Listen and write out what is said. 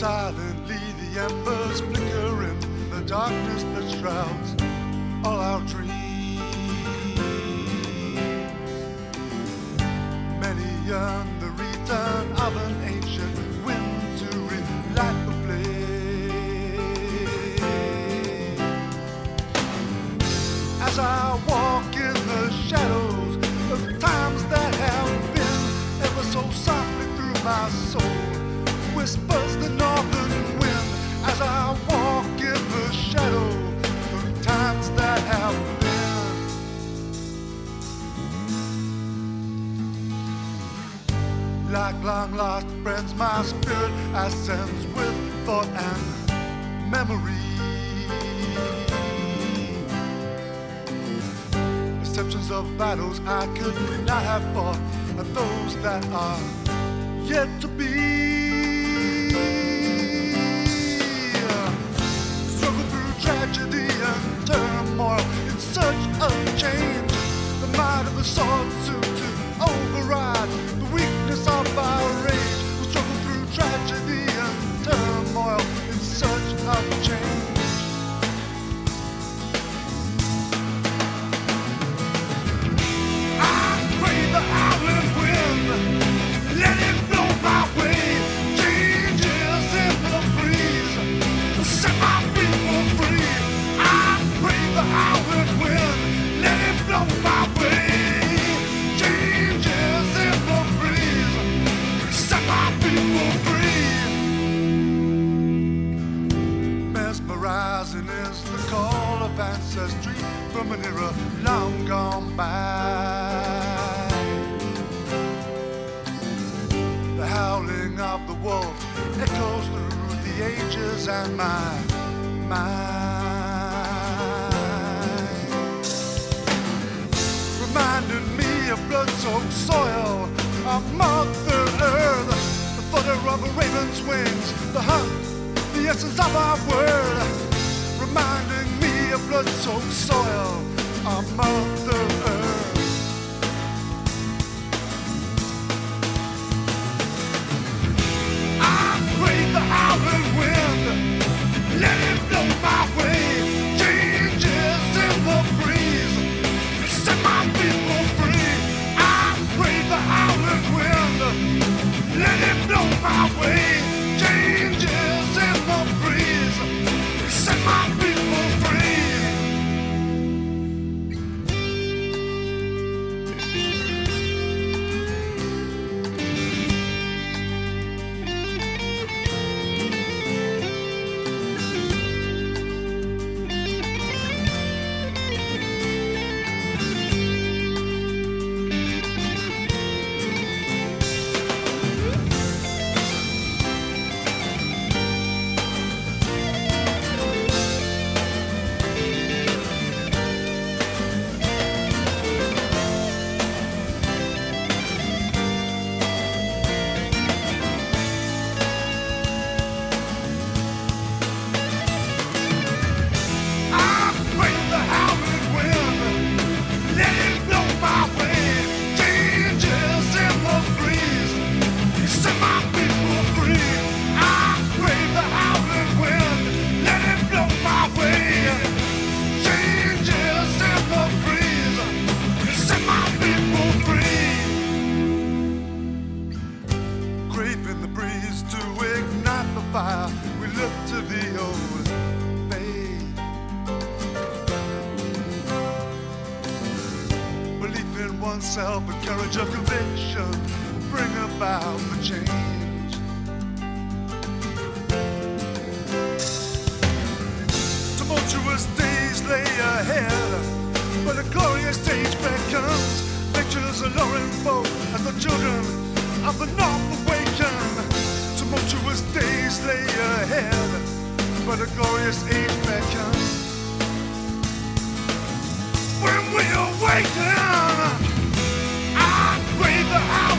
Silently the embers flicker in the darkness that shrouds all our dreams. Many yearn the return of an Like long lost friends, my spirit ascends with thought and memory. Perceptions of battles I could not have fought, and those that are yet to be. Struggle through tragedy and turmoil in search of change. The might of the sword ages my mind. Reminding me of blood-soaked soil, of Mother Earth, the flutter of a raven's wings, the hunt, the essence of our world. Reminding me of blood-soaked soil, of Mother Belief in oneself and courage of conviction bring about the change. Tumultuous days lay ahead, but a glorious stage beckons. Pictures alluring folk as the children of the north awaken. Tumultuous days lay ahead, but a glorious age beckons we awaken, ah, I crave the